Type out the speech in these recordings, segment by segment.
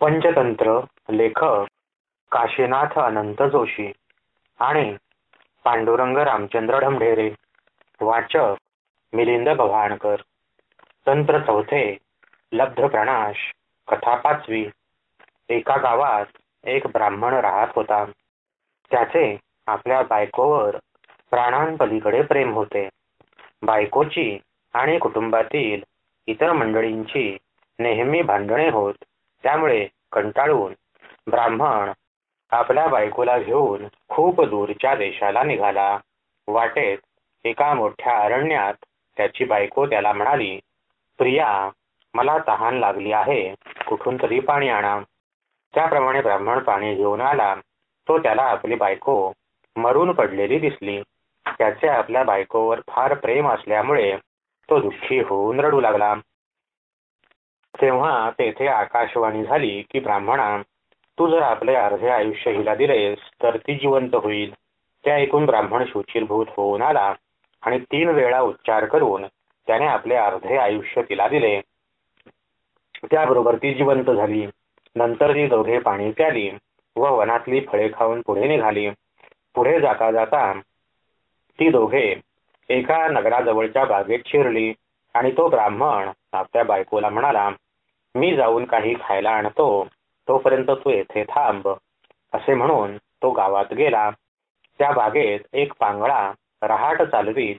पंचतंत्र लेखक काशीनाथ अनंत जोशी आणि पांडुरंग रामचंद्र ढमढेरे वाचक मिलिंद गव्हाणकर. तंत्र चौथे लब्ध प्रणाश कथा पाचवी. एका गावात एक ब्राह्मण राहत होता. त्याचे आपल्या बायकोवर प्राणांपलीकडे प्रेम होते. बायकोची आणि कुटुंबातील इतर मंडळींची नेहमी भांडणे होत. त्यामुळे कंटाळून ब्राह्मण आपल्या बायकोला घेऊन खूप दूरच्या देशाला निघाला. वाटेत एका मोठ्या अरण्यात त्याची बायको त्याला म्हणाली प्रिया मला तहान लागली आहे कुठून तरी पाणी आणा. त्याप्रमाणे ब्राह्मण पाणी घेऊन आला. तो त्याला आपली बायको मरून पडलेली दिसली. त्याचे आपल्या बायकोवर फार प्रेम असल्यामुळे तो दुःखी होऊन रडू लागला. तेव्हा तेथे आकाशवाणी झाली की ब्राह्मणा तू जर आपले अर्धे आयुष्य हिला दिलेस तर ती जिवंत होईल ते ऐकून ब्राह्मण शुचिरभूत होऊन आला आणि तीन वेळा उच्चार करून त्याने आपले अर्धे आयुष्य तिला दिले. त्याबरोबर ती जिवंत झाली. नंतर ती दोघे पाणी प्याली व वनातली फळे खाऊन पुढे निघाली. पुढे जाता जाता ती दोघे एका नगराजवळच्या बागेत शिरली आणि तो ब्राह्मण आपल्या बायकोला म्हणाला मी जाऊन काही खायला आणतो तोपर्यंत तू येथे थांब असे म्हणून तो गावात गेला. त्या बागेत एक पांगळा रहाट चालवीत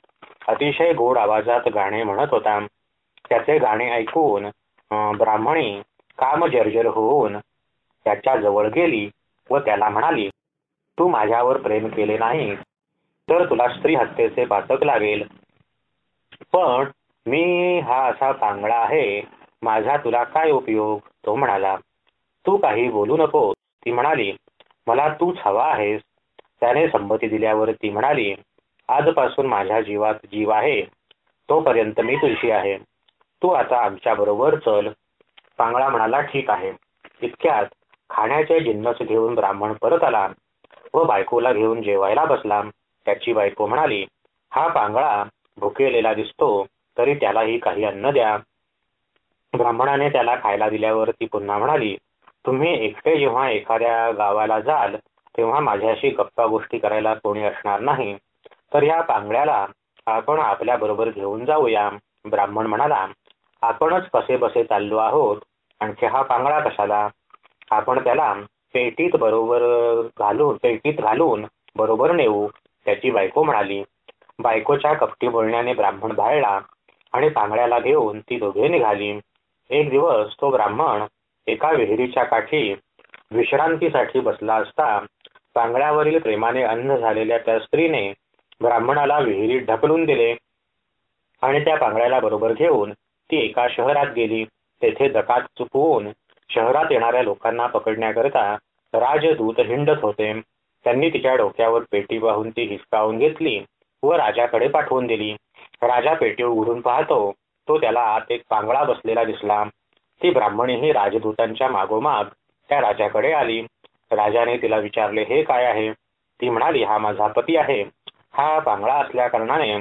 अतिशय गोड आवाजात गाणे म्हणत होता. त्याचे गाणे ऐकून ब्राह्मणी काम जर्जर होऊन त्याच्याजवळ गेली व त्याला म्हणाली तू माझ्यावर प्रेम केले नाही तर तुला स्त्री हत्येचे पातक लागेल. पण मी हा असा पांगळा आहे माझा तुला काय उपयोग? तो म्हणाला तू काही बोलू नको. ती म्हणाली मला तूच हवा आहेस. त्याने संमती दिल्यावर ती म्हणाली आजपासून माझ्या जीवात जीव आहे. तोपर्यंत मी तुझी आहे. तू आता आमच्या बरोबर चल. पांगळा म्हणाला ठीक आहे. इतक्यात खाण्याचे जिन्नस घेऊन ब्राह्मण परत आला व बायकोला घेऊन जेवायला बसला. त्याची बायको म्हणाली हा पांगळा भुकेलेला दिसतो तरी त्यालाही काही अन्न द्या. ब्राह्मणाने त्याला खायला दिल्यावर ती पुन्हा म्हणाली तुम्ही एकटे जेव्हा एखाद्या गावाला जाल तेव्हा माझ्याशी गप्पा गोष्टी करायला कोणी असणार नाही. तर या पांगड्याला आपण आपल्या बरोबर घेऊन जाऊया. ब्राह्मण म्हणाला आपणच कसे बसे चाललो आहोत? आणखी हा पांगडा कशाला? आपण त्याला पेटीत बरोबर घालून पेटीत घालून बरोबर नेऊ त्याची बायको म्हणाली. बायकोच्या कपटी बोलण्याने ब्राह्मण भाळला आणि पांगड्याला घेऊन ती दोघे निघाली. एक दिवस तो ब्राह्मण एका विहिरीच्या काठी विश्रांतीसाठी बसला असता पांगळ्यावरील प्रेमाने अंध झालेल्या त्या स्त्रीने ब्राह्मणाला विहिरीत ढकलून दिले आणि त्या पांगळ्याला बरोबर घेऊन ती एका शहरात गेली. तेथे दकात चुकवून शहरात येणाऱ्या लोकांना पकडण्याकरिता राजदूत हिंडत होते. त्यांनी तिच्या डोक्यावर पेटी वाहून ती हिसकावून घेतली व राजाकडे पाठवून दिली. राजा पेटी उघडून पाहतो तो त्याला आत एक पांगळा बसलेला दिसला. ती ब्राह्मणीही राजदूतांच्या मागोमाग त्या राजाकडे आली. राजाने तिला विचारले हे काय आहे? ती म्हणाली हा माझा पती आहे. हा पांगळा असल्या कारणाने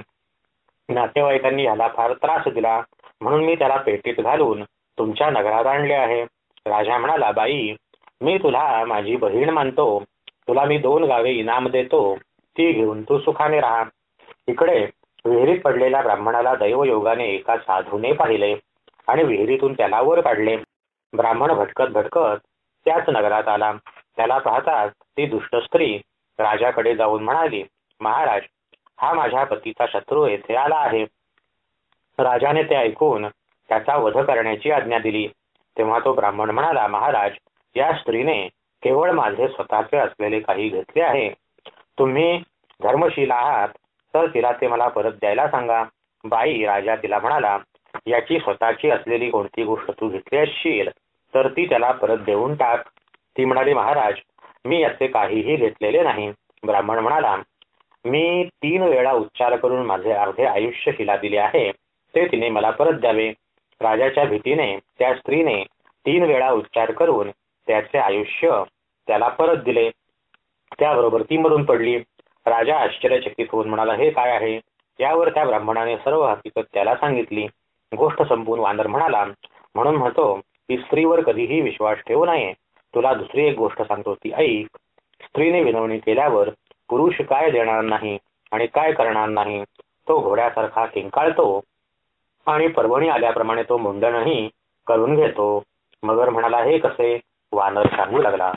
नातेवाईकांनी ह्याला फार त्रास दिला. म्हणून मी त्याला पेटीत घालून तुमच्या नगरात आणले आहे. राजा म्हणाला बाई मी तुला माझी बहीण मानतो. तुला मी दोन गावे इनाम देतो. ती घेऊन तू सुखाने राहा. इकडे विहिरीत पडलेल्या ब्राह्मणाला दैवयोगाने एका साधूने पाहिले आणि विहिरीतून त्याला वर काढले. ब्राह्मण भटकत भटकत त्याच नगरात आला. त्याला पाहताच ती दुष्ट स्त्री राजाकडे जाऊन म्हणाली महाराज हा माझ्या पतीचा शत्रू येथे आला आहे. राजाने ते ऐकून त्याचा वध करण्याची आज्ञा दिली. तेव्हा तो ब्राह्मण म्हणाला महाराज या स्त्रीने केवळ माझे स्वतःचे असलेले काही घेतले आहे. तुम्ही धर्मशील आहात तर तिला ते मला परत द्यायला सांगा. बाई राजा तिला म्हणाला याची स्वतःची असलेली कोणती गोष्ट तू घेतली असशील तर ती त्याला परत देऊन टाक. ती म्हणाली महाराज मी याचे काहीही घेतलेले नाही. ब्राह्मण म्हणाला मी तीन वेळा उच्चार करून माझे अर्धे आयुष्य हिला दिले आहे ते तिने मला परत द्यावे. राजाच्या भीतीने त्या स्त्रीने तीन वेळा उच्चार करून त्याचे आयुष्य त्याला परत दिले. त्याबरोबर ती मरून पडली. राजा आश्चर्यचकित होऊन म्हणाला हे काय आहे? यावर त्या ब्राह्मणाने सर्व हकीकत त्याला सांगितली. गोष्ट संपून वानर म्हणाला म्हणून म्हणतो की स्त्रीवर कधीही विश्वास ठेवू नये. तुला दुसरी एक गोष्ट सांगतो ती ऐक. स्त्रीने विनवणी केल्यावर पुरुष काय देणार नाही आणि काय करणार नाही? तो घोड्यासारखा किंकाळतो आणि परभणी आल्याप्रमाणे तो मुंडणही करून घेतो. मगर म्हणाला हे कसे? वानर सांगू लागला